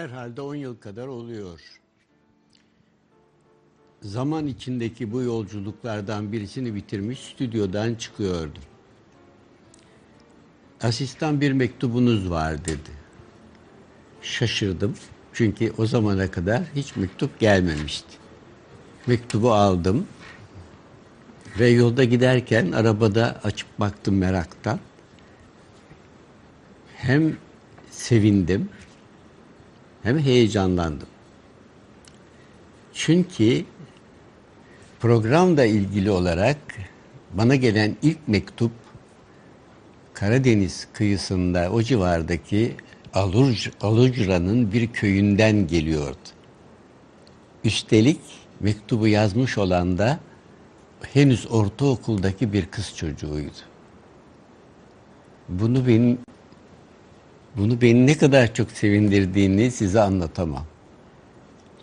Herhalde 10 yıl kadar oluyor. Zaman içindeki bu yolculuklardan birisini bitirmiş stüdyodan çıkıyordum. Asistan bir mektubunuz var dedi. Şaşırdım çünkü o zamana kadar hiç mektup gelmemişti. Mektubu aldım ve yolda giderken arabada açıp baktım meraktan. Hem sevindim hem heyecanlandım. Çünkü programla ilgili olarak bana gelen ilk mektup Karadeniz kıyısında o civardaki Aluc, Alucra'nın bir köyünden geliyordu. Üstelik mektubu yazmış olan da henüz ortaokuldaki bir kız çocuğuydu. Bunu benim bunu beni ne kadar çok sevindirdiğini size anlatamam.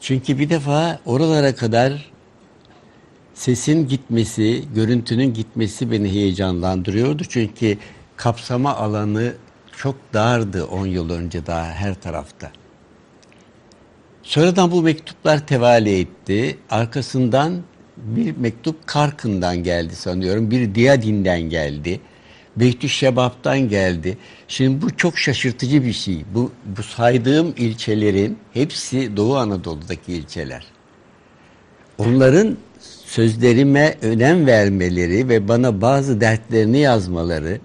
Çünkü bir defa oralara kadar sesin gitmesi, görüntünün gitmesi beni heyecanlandırıyordu. Çünkü kapsama alanı çok dardı 10 yıl önce daha her tarafta. Sonradan bu mektuplar tevali etti. Arkasından bir mektup Karkın'dan geldi sanıyorum. Bir Diyadin'den geldi. Beytü Şebap'tan geldi. Şimdi bu çok şaşırtıcı bir şey. Bu, bu saydığım ilçelerin hepsi Doğu Anadolu'daki ilçeler. Onların sözlerime önem vermeleri ve bana bazı dertlerini yazmaları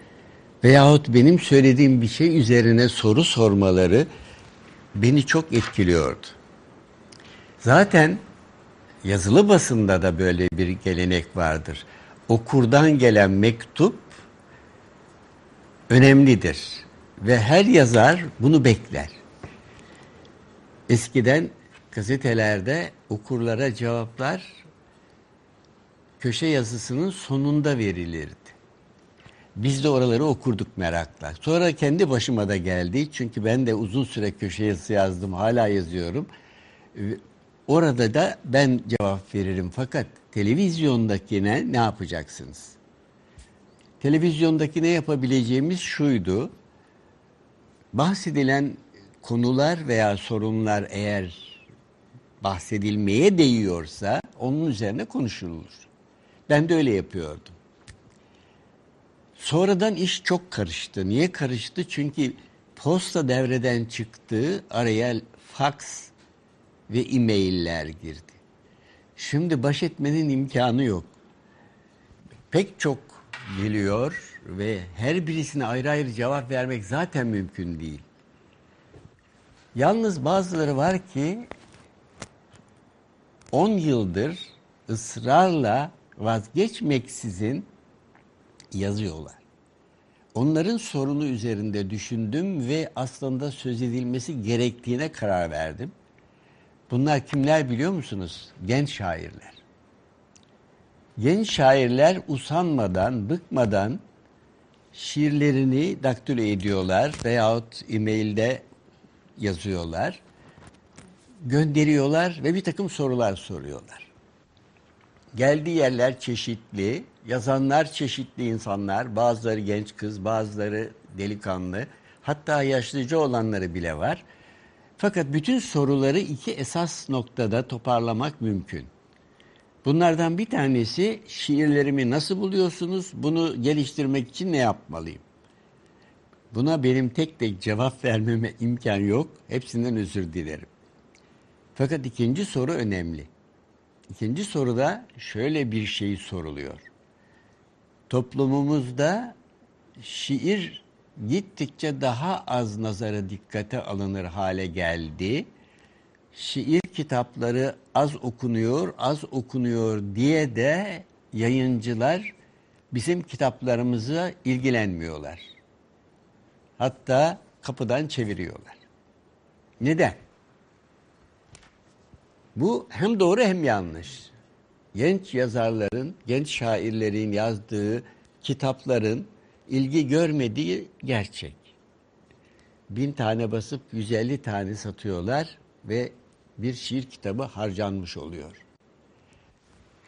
veyahut benim söylediğim bir şey üzerine soru sormaları beni çok etkiliyordu. Zaten yazılı basında da böyle bir gelenek vardır. Okurdan gelen mektup önemlidir ve her yazar bunu bekler. Eskiden gazetelerde okurlara cevaplar köşe yazısının sonunda verilirdi. Biz de oraları okurduk merakla. Sonra kendi başıma da geldi. Çünkü ben de uzun süre köşe yazısı yazdım. Hala yazıyorum. Orada da ben cevap veririm. Fakat televizyondakine ne yapacaksınız? Televizyondaki ne yapabileceğimiz şuydu. Bahsedilen konular veya sorunlar eğer bahsedilmeye değiyorsa onun üzerine konuşulur. Ben de öyle yapıyordum. Sonradan iş çok karıştı. Niye karıştı? Çünkü posta devreden çıktı, araya fax ve e-mailler girdi. Şimdi baş etmenin imkanı yok. Pek çok geliyor ve her birisine ayrı ayrı cevap vermek zaten mümkün değil. Yalnız bazıları var ki 10 yıldır ısrarla vazgeçmeksizin yazıyorlar. Onların sorunu üzerinde düşündüm ve aslında söz edilmesi gerektiğine karar verdim. Bunlar kimler biliyor musunuz? Genç şairler. Genç şairler usanmadan, bıkmadan şiirlerini daktilo ediyorlar veyahut e-mailde yazıyorlar, gönderiyorlar ve bir takım sorular soruyorlar. Geldiği yerler çeşitli, yazanlar çeşitli insanlar, bazıları genç kız, bazıları delikanlı, hatta yaşlıca olanları bile var. Fakat bütün soruları iki esas noktada toparlamak mümkün. Bunlardan bir tanesi şiirlerimi nasıl buluyorsunuz? Bunu geliştirmek için ne yapmalıyım? Buna benim tek tek cevap vermeme imkan yok. Hepsinden özür dilerim. Fakat ikinci soru önemli. İkinci soruda şöyle bir şey soruluyor. Toplumumuzda şiir gittikçe daha az nazara dikkate alınır hale geldi. Şiir kitapları az okunuyor, az okunuyor diye de yayıncılar bizim kitaplarımıza ilgilenmiyorlar. Hatta kapıdan çeviriyorlar. Neden? Bu hem doğru hem yanlış. Genç yazarların, genç şairlerin yazdığı kitapların ilgi görmediği gerçek. Bin tane basıp 150 tane satıyorlar ve bir şiir kitabı harcanmış oluyor.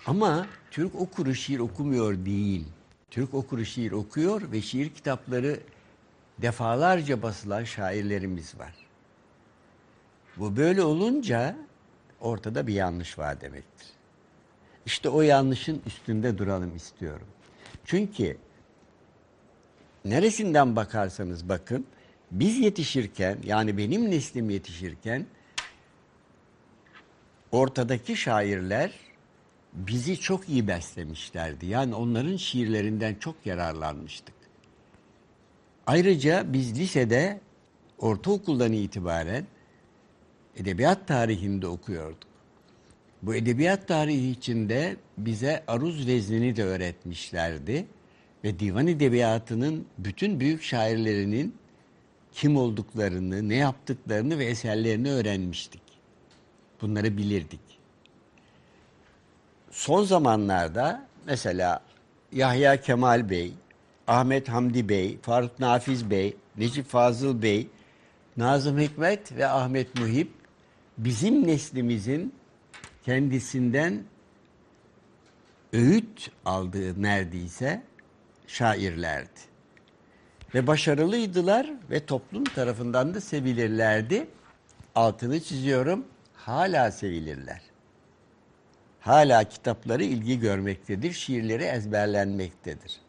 Ama Türk okuru şiir okumuyor değil. Türk okuru şiir okuyor ve şiir kitapları defalarca basılan şairlerimiz var. Bu böyle olunca ortada bir yanlış var demektir. İşte o yanlışın üstünde duralım istiyorum. Çünkü neresinden bakarsanız bakın biz yetişirken yani benim neslim yetişirken ortadaki şairler bizi çok iyi beslemişlerdi. Yani onların şiirlerinden çok yararlanmıştık. Ayrıca biz lisede ortaokuldan itibaren edebiyat tarihinde okuyorduk. Bu edebiyat tarihi içinde bize aruz veznini de öğretmişlerdi ve divan edebiyatının bütün büyük şairlerinin kim olduklarını, ne yaptıklarını ve eserlerini öğrenmiştik. Bunları bilirdik. Son zamanlarda mesela Yahya Kemal Bey, Ahmet Hamdi Bey, Faruk Nafiz Bey, Necip Fazıl Bey, Nazım Hikmet ve Ahmet Muhip bizim neslimizin kendisinden öğüt aldığı neredeyse şairlerdi. Ve başarılıydılar ve toplum tarafından da sevilirlerdi. Altını çiziyorum, hala sevilirler. Hala kitapları ilgi görmektedir, şiirleri ezberlenmektedir.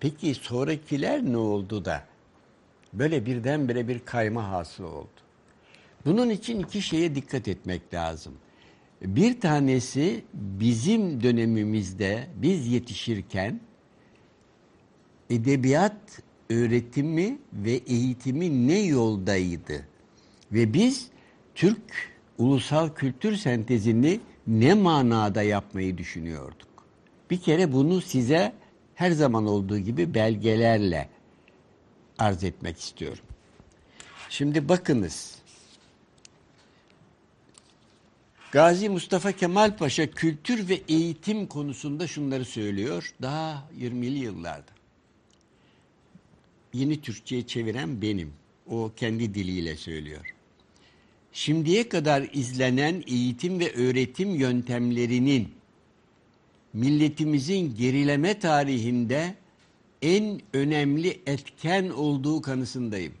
Peki sonrakiler ne oldu da böyle birdenbire bir kayma hasıl oldu? Bunun için iki şeye dikkat etmek lazım. Bir tanesi bizim dönemimizde biz yetişirken edebiyat öğretimi ve eğitimi ne yoldaydı? Ve biz Türk ulusal kültür sentezini ne manada yapmayı düşünüyorduk? Bir kere bunu size her zaman olduğu gibi belgelerle arz etmek istiyorum. Şimdi bakınız. Gazi Mustafa Kemal Paşa kültür ve eğitim konusunda şunları söylüyor daha 20'li yıllarda. Yeni Türkçe'ye çeviren benim. O kendi diliyle söylüyor. Şimdiye kadar izlenen eğitim ve öğretim yöntemlerinin milletimizin gerileme tarihinde en önemli etken olduğu kanısındayım.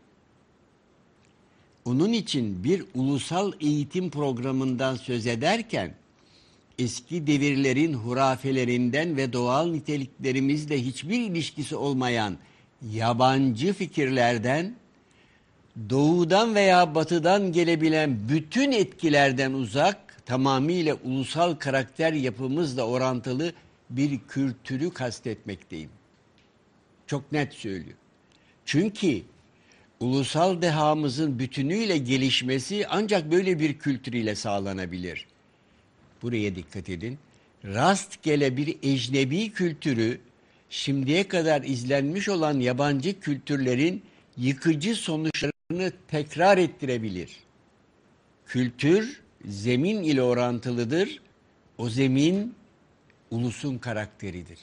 Onun için bir ulusal eğitim programından söz ederken eski devirlerin hurafelerinden ve doğal niteliklerimizle hiçbir ilişkisi olmayan yabancı fikirlerden doğudan veya batıdan gelebilen bütün etkilerden uzak, tamamıyla ulusal karakter yapımızla orantılı bir kültürü kastetmekteyim. Çok net söylüyor. Çünkü ulusal dehamızın bütünüyle gelişmesi ancak böyle bir kültür ile sağlanabilir. Buraya dikkat edin. Rastgele bir ecnebi kültürü şimdiye kadar izlenmiş olan yabancı kültürlerin yıkıcı sonuçlarını tekrar ettirebilir. Kültür zemin ile orantılıdır. O zemin ulusun karakteridir.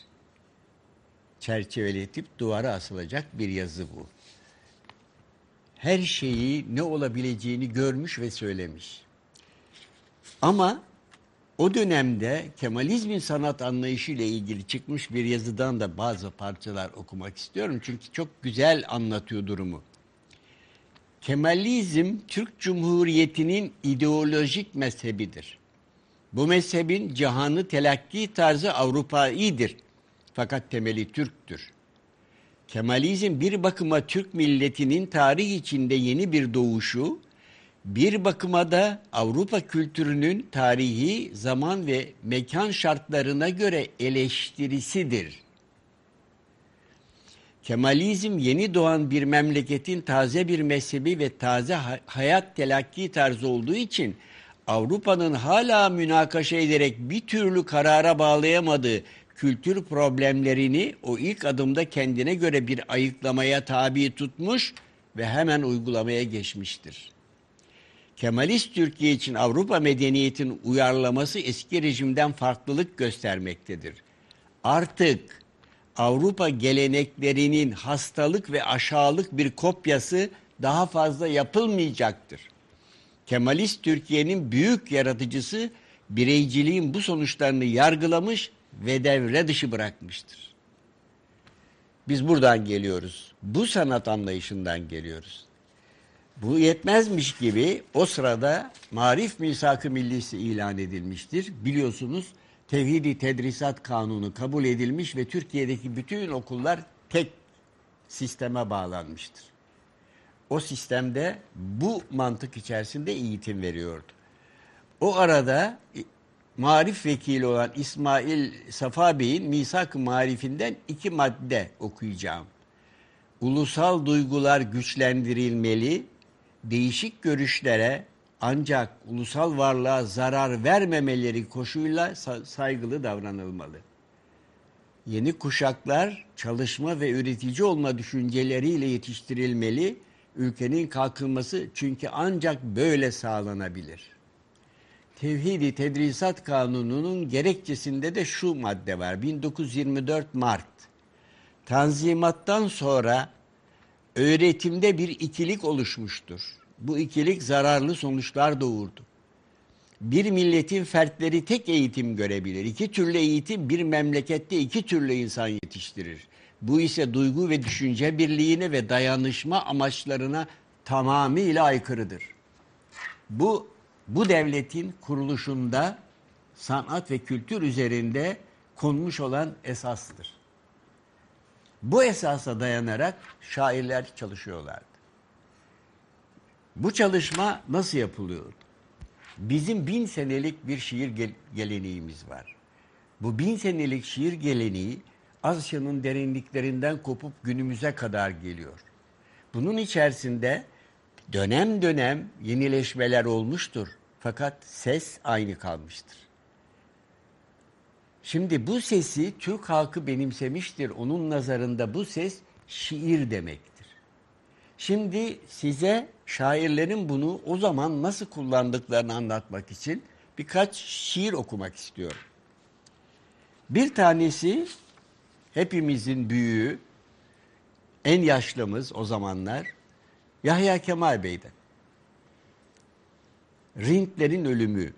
Çerçeveletip duvara asılacak bir yazı bu. Her şeyi ne olabileceğini görmüş ve söylemiş. Ama o dönemde Kemalizmin sanat anlayışı ile ilgili çıkmış bir yazıdan da bazı parçalar okumak istiyorum. Çünkü çok güzel anlatıyor durumu. Kemalizm Türk Cumhuriyeti'nin ideolojik mezhebidir. Bu mezhebin cihanı telakki tarzı Avrupaidir. Fakat temeli Türktür. Kemalizm bir bakıma Türk milletinin tarih içinde yeni bir doğuşu, bir bakıma da Avrupa kültürünün tarihi, zaman ve mekan şartlarına göre eleştirisidir. Kemalizm yeni doğan bir memleketin taze bir mezhebi ve taze hayat telakki tarzı olduğu için Avrupa'nın hala münakaşa ederek bir türlü karara bağlayamadığı kültür problemlerini o ilk adımda kendine göre bir ayıklamaya tabi tutmuş ve hemen uygulamaya geçmiştir. Kemalist Türkiye için Avrupa medeniyetin uyarlaması eski rejimden farklılık göstermektedir. Artık Avrupa geleneklerinin hastalık ve aşağılık bir kopyası daha fazla yapılmayacaktır. Kemalist Türkiye'nin büyük yaratıcısı bireyciliğin bu sonuçlarını yargılamış ve devre dışı bırakmıştır. Biz buradan geliyoruz. Bu sanat anlayışından geliyoruz. Bu yetmezmiş gibi o sırada Marif Misak-ı Millisi ilan edilmiştir. Biliyorsunuz Tevhidi Tedrisat Kanunu kabul edilmiş ve Türkiye'deki bütün okullar tek sisteme bağlanmıştır. O sistemde bu mantık içerisinde eğitim veriyordu. O arada marif vekili olan İsmail Safa Bey'in Misak-ı Marifinden iki madde okuyacağım. Ulusal duygular güçlendirilmeli, değişik görüşlere ancak ulusal varlığa zarar vermemeleri koşuyla saygılı davranılmalı. Yeni kuşaklar çalışma ve üretici olma düşünceleriyle yetiştirilmeli. Ülkenin kalkınması çünkü ancak böyle sağlanabilir. Tevhidi Tedrisat Kanunu'nun gerekçesinde de şu madde var. 1924 Mart. Tanzimattan sonra öğretimde bir ikilik oluşmuştur. Bu ikilik zararlı sonuçlar doğurdu. Bir milletin fertleri tek eğitim görebilir. İki türlü eğitim bir memlekette iki türlü insan yetiştirir. Bu ise duygu ve düşünce birliğine ve dayanışma amaçlarına tamamıyla aykırıdır. Bu bu devletin kuruluşunda sanat ve kültür üzerinde konmuş olan esastır. Bu esasa dayanarak şairler çalışıyorlardı. Bu çalışma nasıl yapılıyordu? Bizim bin senelik bir şiir gel geleneğimiz var. Bu bin senelik şiir geleneği Asya'nın derinliklerinden kopup günümüze kadar geliyor. Bunun içerisinde dönem dönem yenileşmeler olmuştur. Fakat ses aynı kalmıştır. Şimdi bu sesi Türk halkı benimsemiştir. Onun nazarında bu ses şiir demektir. Şimdi size şairlerin bunu o zaman nasıl kullandıklarını anlatmak için birkaç şiir okumak istiyorum. Bir tanesi hepimizin büyüğü, en yaşlımız o zamanlar Yahya Kemal Bey'den. Rintlerin ölümü.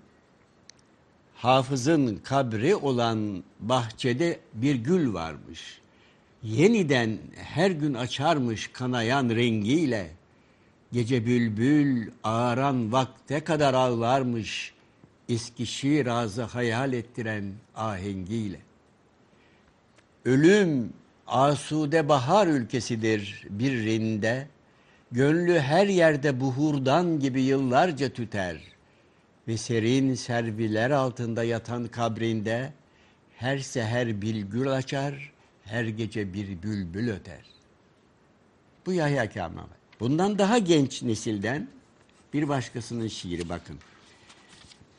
Hafızın kabri olan bahçede bir gül varmış. Yeniden her gün açarmış kanayan rengiyle. Gece bülbül ağaran vakte kadar ağlarmış. Eski Şiraz'ı hayal ettiren ahengiyle. Ölüm asude bahar ülkesidir bir rinde. Gönlü her yerde buhurdan gibi yıllarca tüter ve serin serviler altında yatan kabrinde her seher bilgül açar, her gece bir bülbül öter. Bu Yahya Kemal. Bundan daha genç nesilden bir başkasının şiiri bakın.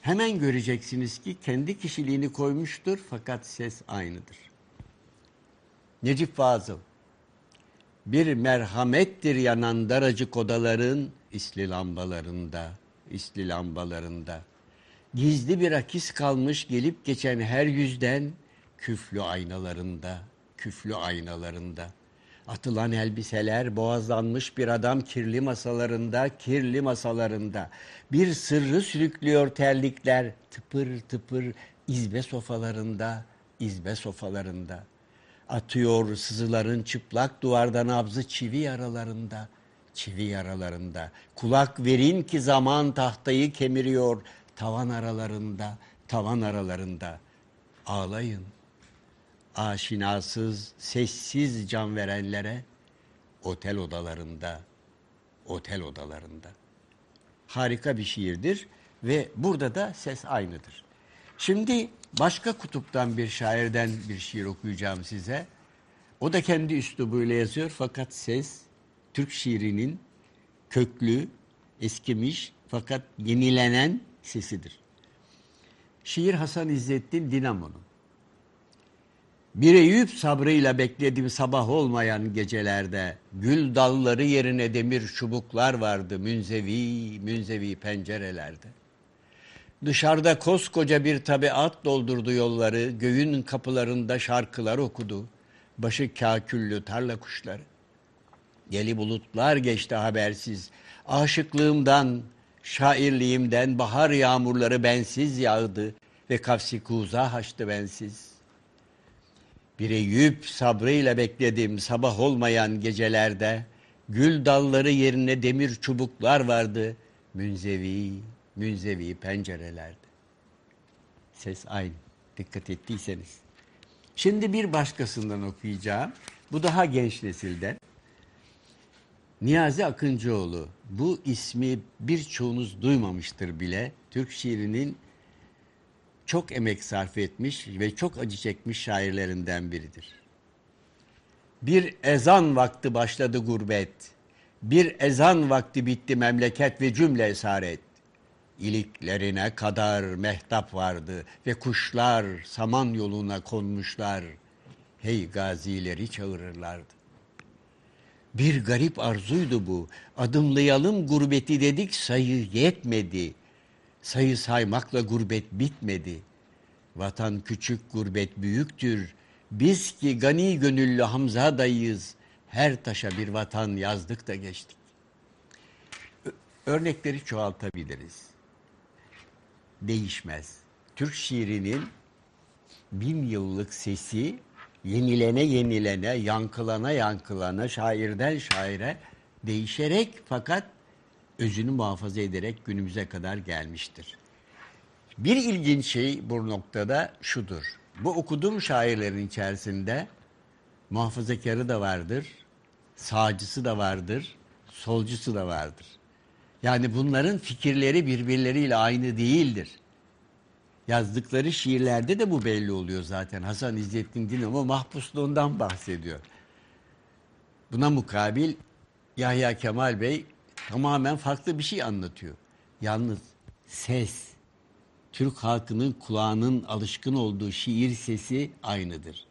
Hemen göreceksiniz ki kendi kişiliğini koymuştur fakat ses aynıdır. Necip Fazıl bir merhamettir yanan daracık odaların isli lambalarında, isli lambalarında. Gizli bir akis kalmış gelip geçen her yüzden küflü aynalarında, küflü aynalarında. Atılan elbiseler, boğazlanmış bir adam kirli masalarında, kirli masalarında. Bir sırrı sürüklüyor terlikler, tıpır tıpır izbe sofalarında, izbe sofalarında.'' Atıyor sızıların çıplak duvardan nabzı çivi yaralarında, çivi yaralarında. Kulak verin ki zaman tahtayı kemiriyor tavan aralarında, tavan aralarında. Ağlayın. Aşinasız, sessiz can verenlere otel odalarında, otel odalarında. Harika bir şiirdir ve burada da ses aynıdır. Şimdi başka kutuptan bir şairden bir şiir okuyacağım size. O da kendi üslubuyla yazıyor fakat ses Türk şiirinin köklü, eskimiş fakat yenilenen sesidir. Şiir Hasan İzzettin Dinamo'nun. Bir Eyüp sabrıyla bekledim sabah olmayan gecelerde. Gül dalları yerine demir çubuklar vardı münzevi, münzevi pencerelerde. Dışarıda koskoca bir tabiat doldurdu yolları, göğün kapılarında şarkılar okudu. Başı kaküllü tarla kuşları. Geli bulutlar geçti habersiz. Aşıklığımdan, şairliğimden bahar yağmurları bensiz yağdı ve kafsi kuza haçtı bensiz. Bir Eyüp sabrıyla bekledim sabah olmayan gecelerde. Gül dalları yerine demir çubuklar vardı. Münzevi, münzevi pencerelerde. Ses aynı. Dikkat ettiyseniz. Şimdi bir başkasından okuyacağım. Bu daha genç nesilden. Niyazi Akıncıoğlu. Bu ismi birçoğunuz duymamıştır bile. Türk şiirinin çok emek sarf etmiş ve çok acı çekmiş şairlerinden biridir. Bir ezan vakti başladı gurbet. Bir ezan vakti bitti memleket ve cümle esaret. İliklerine kadar mehtap vardı ve kuşlar saman yoluna konmuşlar. Hey gazileri çağırırlardı. Bir garip arzuydu bu. Adımlayalım gurbeti dedik sayı yetmedi. Sayı saymakla gurbet bitmedi. Vatan küçük gurbet büyüktür. Biz ki gani gönüllü Hamza dayıyız. Her taşa bir vatan yazdık da geçtik. Örnekleri çoğaltabiliriz. Değişmez. Türk şiirinin bin yıllık sesi yenilene yenilene, yankılana yankılana, şairden şaire değişerek fakat özünü muhafaza ederek günümüze kadar gelmiştir. Bir ilginç şey bu noktada şudur. Bu okuduğum şairlerin içerisinde muhafazakarı da vardır, sağcısı da vardır, solcusu da vardır. Yani bunların fikirleri birbirleriyle aynı değildir. Yazdıkları şiirlerde de bu belli oluyor zaten. Hasan İzzettin Dinamo mahpusluğundan bahsediyor. Buna mukabil Yahya Kemal Bey tamamen farklı bir şey anlatıyor. Yalnız ses, Türk halkının kulağının alışkın olduğu şiir sesi aynıdır.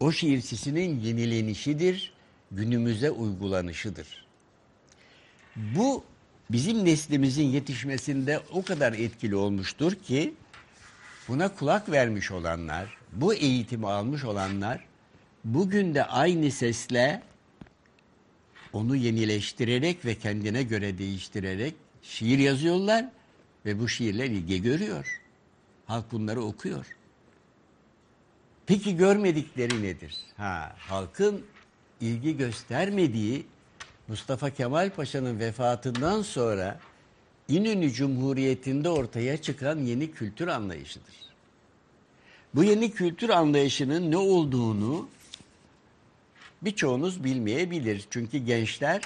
O şiir sesinin yenilenişidir, günümüze uygulanışıdır. Bu bizim neslimizin yetişmesinde o kadar etkili olmuştur ki buna kulak vermiş olanlar, bu eğitimi almış olanlar bugün de aynı sesle onu yenileştirerek ve kendine göre değiştirerek şiir yazıyorlar ve bu şiirler ilgi görüyor. Halk bunları okuyor. Peki görmedikleri nedir? Ha, halkın ilgi göstermediği Mustafa Kemal Paşa'nın vefatından sonra İnönü Cumhuriyeti'nde ortaya çıkan yeni kültür anlayışıdır. Bu yeni kültür anlayışının ne olduğunu birçoğunuz bilmeyebilir. Çünkü gençler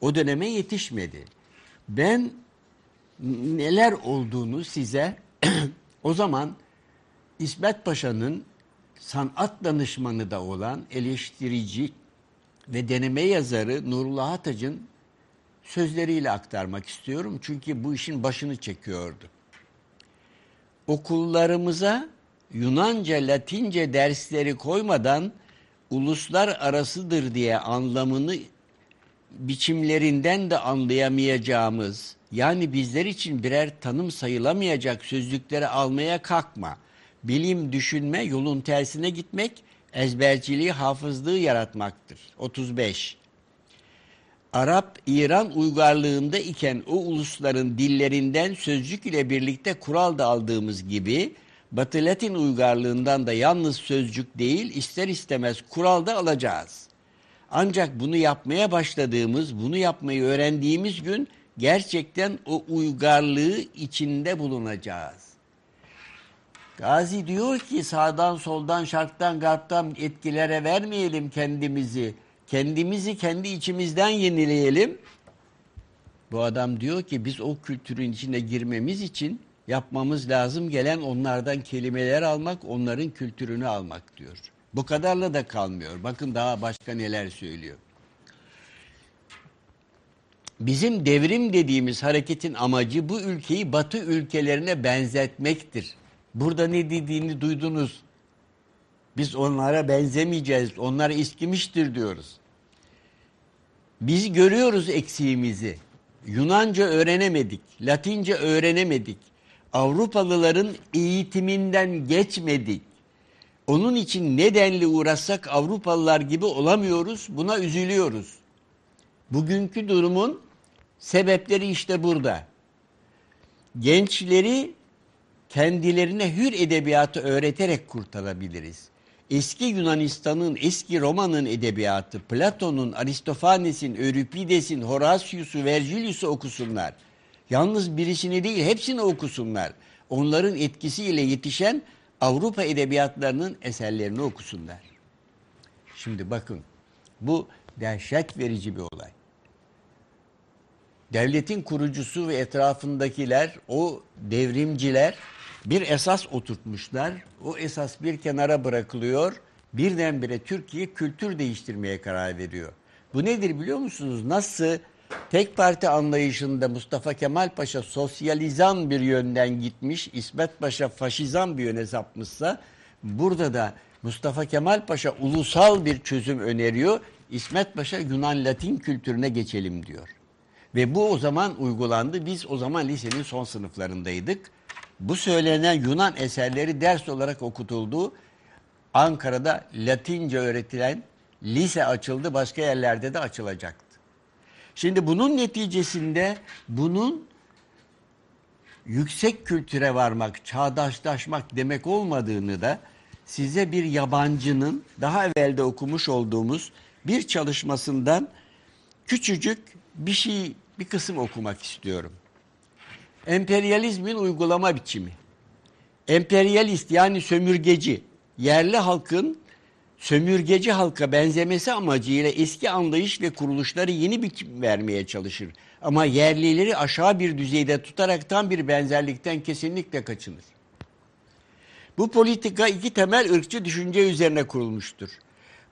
o döneme yetişmedi. Ben neler olduğunu size o zaman İsmet Paşa'nın sanat danışmanı da olan eleştirici ve deneme yazarı Nurullah Atac'ın sözleriyle aktarmak istiyorum. Çünkü bu işin başını çekiyordu. Okullarımıza Yunanca, Latince dersleri koymadan uluslar arasıdır diye anlamını biçimlerinden de anlayamayacağımız, yani bizler için birer tanım sayılamayacak sözlükleri almaya kalkma. Bilim, düşünme, yolun tersine gitmek, ezberciliği, hafızlığı yaratmaktır. 35. Arap, İran uygarlığında iken o ulusların dillerinden sözcük ile birlikte kural da aldığımız gibi Batı Latin uygarlığından da yalnız sözcük değil ister istemez kural da alacağız. Ancak bunu yapmaya başladığımız, bunu yapmayı öğrendiğimiz gün gerçekten o uygarlığı içinde bulunacağız. Gazi diyor ki sağdan soldan şarktan garptan etkilere vermeyelim kendimizi. Kendimizi kendi içimizden yenileyelim. Bu adam diyor ki biz o kültürün içine girmemiz için yapmamız lazım gelen onlardan kelimeler almak, onların kültürünü almak diyor. Bu kadarla da kalmıyor. Bakın daha başka neler söylüyor. Bizim devrim dediğimiz hareketin amacı bu ülkeyi batı ülkelerine benzetmektir. Burada ne dediğini duydunuz. Biz onlara benzemeyeceğiz. Onlar eskimiştir diyoruz. Biz görüyoruz eksiğimizi. Yunanca öğrenemedik, Latince öğrenemedik. Avrupalıların eğitiminden geçmedik. Onun için nedenli uğraşsak Avrupalılar gibi olamıyoruz. Buna üzülüyoruz. Bugünkü durumun sebepleri işte burada. Gençleri kendilerine hür edebiyatı öğreterek kurtarabiliriz. eski Yunanistan'ın, eski Roma'nın edebiyatı, Platon'un, Aristofanes'in, Euripides'in, Horatius'u, Vergilius'u okusunlar. Yalnız birisini değil hepsini okusunlar. Onların etkisiyle yetişen Avrupa edebiyatlarının eserlerini okusunlar. Şimdi bakın bu dehşet verici bir olay. Devletin kurucusu ve etrafındakiler, o devrimciler bir esas oturtmuşlar. O esas bir kenara bırakılıyor. Birdenbire Türkiye kültür değiştirmeye karar veriyor. Bu nedir biliyor musunuz? Nasıl tek parti anlayışında Mustafa Kemal Paşa sosyalizan bir yönden gitmiş, İsmet Paşa faşizan bir yöne sapmışsa burada da Mustafa Kemal Paşa ulusal bir çözüm öneriyor. İsmet Paşa Yunan Latin kültürüne geçelim diyor. Ve bu o zaman uygulandı. Biz o zaman lisenin son sınıflarındaydık. Bu söylenen Yunan eserleri ders olarak okutuldu. Ankara'da Latince öğretilen lise açıldı. Başka yerlerde de açılacaktı. Şimdi bunun neticesinde bunun yüksek kültüre varmak, çağdaşlaşmak demek olmadığını da size bir yabancının daha evvelde okumuş olduğumuz bir çalışmasından küçücük bir şey, bir kısım okumak istiyorum. Emperyalizmin uygulama biçimi. Emperyalist yani sömürgeci, yerli halkın sömürgeci halka benzemesi amacıyla eski anlayış ve kuruluşları yeni biçim vermeye çalışır. Ama yerlileri aşağı bir düzeyde tutarak tam bir benzerlikten kesinlikle kaçınır. Bu politika iki temel ırkçı düşünce üzerine kurulmuştur.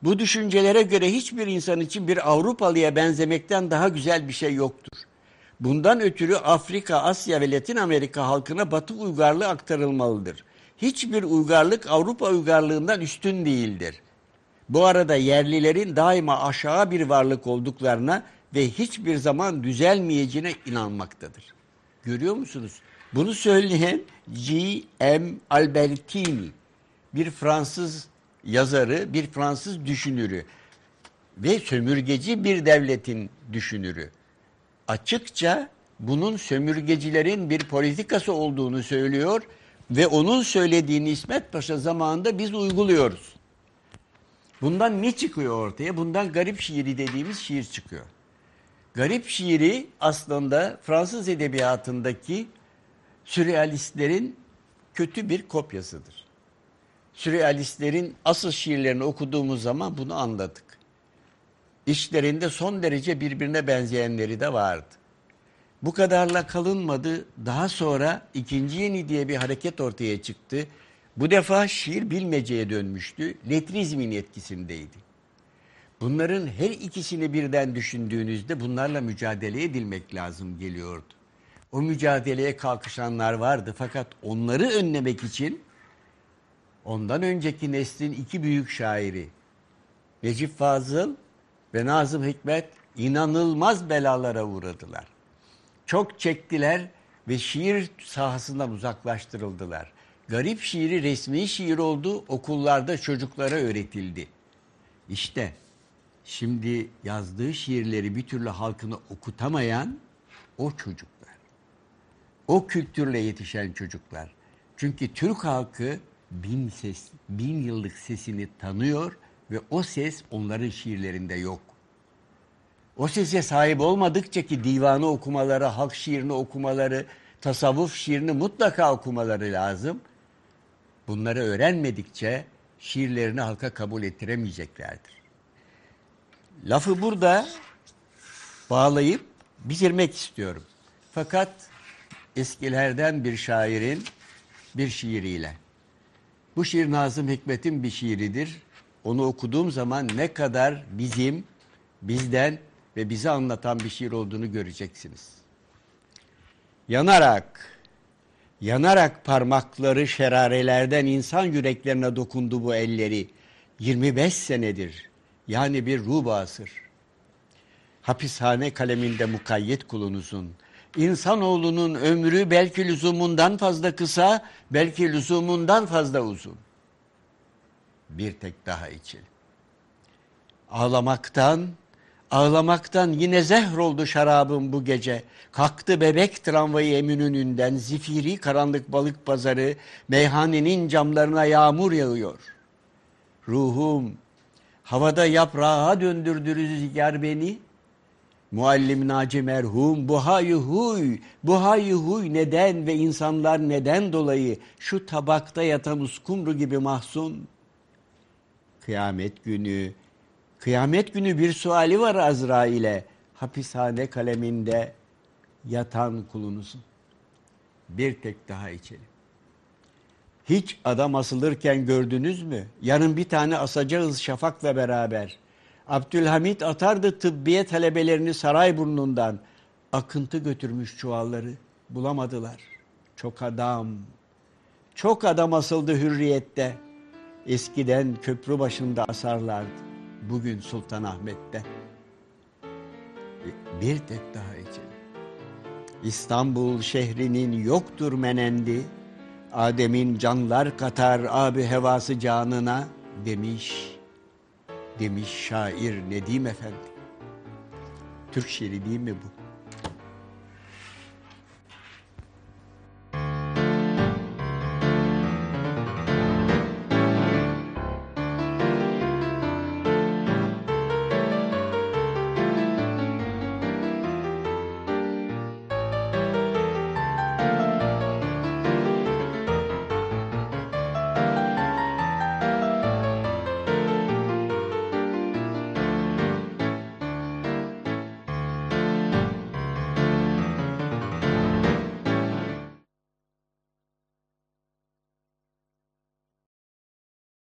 Bu düşüncelere göre hiçbir insan için bir Avrupalıya benzemekten daha güzel bir şey yoktur. Bundan ötürü Afrika, Asya ve Latin Amerika halkına Batı uygarlığı aktarılmalıdır. Hiçbir uygarlık Avrupa uygarlığından üstün değildir. Bu arada yerlilerin daima aşağı bir varlık olduklarına ve hiçbir zaman düzelmeyeceğine inanmaktadır. Görüyor musunuz? Bunu söyleyen G.M. Albertini, bir Fransız yazarı, bir Fransız düşünürü ve sömürgeci bir devletin düşünürü. Açıkça bunun sömürgecilerin bir politikası olduğunu söylüyor ve onun söylediğini İsmet Paşa zamanında biz uyguluyoruz. Bundan ne çıkıyor ortaya? Bundan garip şiiri dediğimiz şiir çıkıyor. Garip şiiri aslında Fransız edebiyatındaki sürrealistlerin kötü bir kopyasıdır. Sürrealistlerin asıl şiirlerini okuduğumuz zaman bunu anladık. İşlerinde son derece birbirine benzeyenleri de vardı. Bu kadarla kalınmadı. Daha sonra ikinci yeni diye bir hareket ortaya çıktı. Bu defa şiir bilmeceye dönmüştü. Letrizmin etkisindeydi. Bunların her ikisini birden düşündüğünüzde bunlarla mücadele edilmek lazım geliyordu. O mücadeleye kalkışanlar vardı fakat onları önlemek için ondan önceki neslin iki büyük şairi Necip Fazıl ve Nazım Hikmet inanılmaz belalara uğradılar. Çok çektiler ve şiir sahasından uzaklaştırıldılar. Garip şiiri resmi şiir oldu, okullarda çocuklara öğretildi. İşte şimdi yazdığı şiirleri bir türlü halkını okutamayan o çocuklar. O kültürle yetişen çocuklar. Çünkü Türk halkı bin ses, bin yıllık sesini tanıyor ve o ses onların şiirlerinde yok. O sese sahip olmadıkça ki divanı okumaları, halk şiirini okumaları, tasavvuf şiirini mutlaka okumaları lazım. Bunları öğrenmedikçe şiirlerini halka kabul ettiremeyeceklerdir. Lafı burada bağlayıp bitirmek istiyorum. Fakat eskilerden bir şairin bir şiiriyle. Bu şiir Nazım Hikmet'in bir şiiridir. Onu okuduğum zaman ne kadar bizim, bizden ve bize anlatan bir şiir olduğunu göreceksiniz. Yanarak, yanarak parmakları şerarelerden insan yüreklerine dokundu bu elleri. 25 senedir, yani bir ruba asır. Hapishane kaleminde mukayyet kulunuzun, İnsanoğlunun ömrü belki lüzumundan fazla kısa, belki lüzumundan fazla uzun. Bir tek daha içelim. Ağlamaktan, ağlamaktan yine zehr oldu şarabım bu gece. Kalktı bebek tramvayı eminönünden, zifiri karanlık balık pazarı, meyhanenin camlarına yağmur yağıyor. ruhum. Havada yaprağa döndürdü rüzgar beni. Muallim Naci merhum bu hayı huy, bu hayı huy neden ve insanlar neden dolayı şu tabakta yatan uskumru gibi mahzun. Kıyamet günü, kıyamet günü bir suali var Azrail'e hapishane kaleminde yatan kulunuzun. Bir tek daha içelim. Hiç adam asılırken gördünüz mü? Yarın bir tane asacağız Şafak'la beraber. Abdülhamit atardı tıbbiye talebelerini Sarayburnu'ndan. Akıntı götürmüş çuvalları. Bulamadılar. Çok adam. Çok adam asıldı hürriyette. Eskiden köprü başında asarlardı. Bugün Sultanahmet'te. Bir tek daha içelim. İstanbul şehrinin yoktur menendi. Adem'in canlar katar abi hevası canına demiş. Demiş şair Nedim Efendi. Türk şiiri değil mi bu?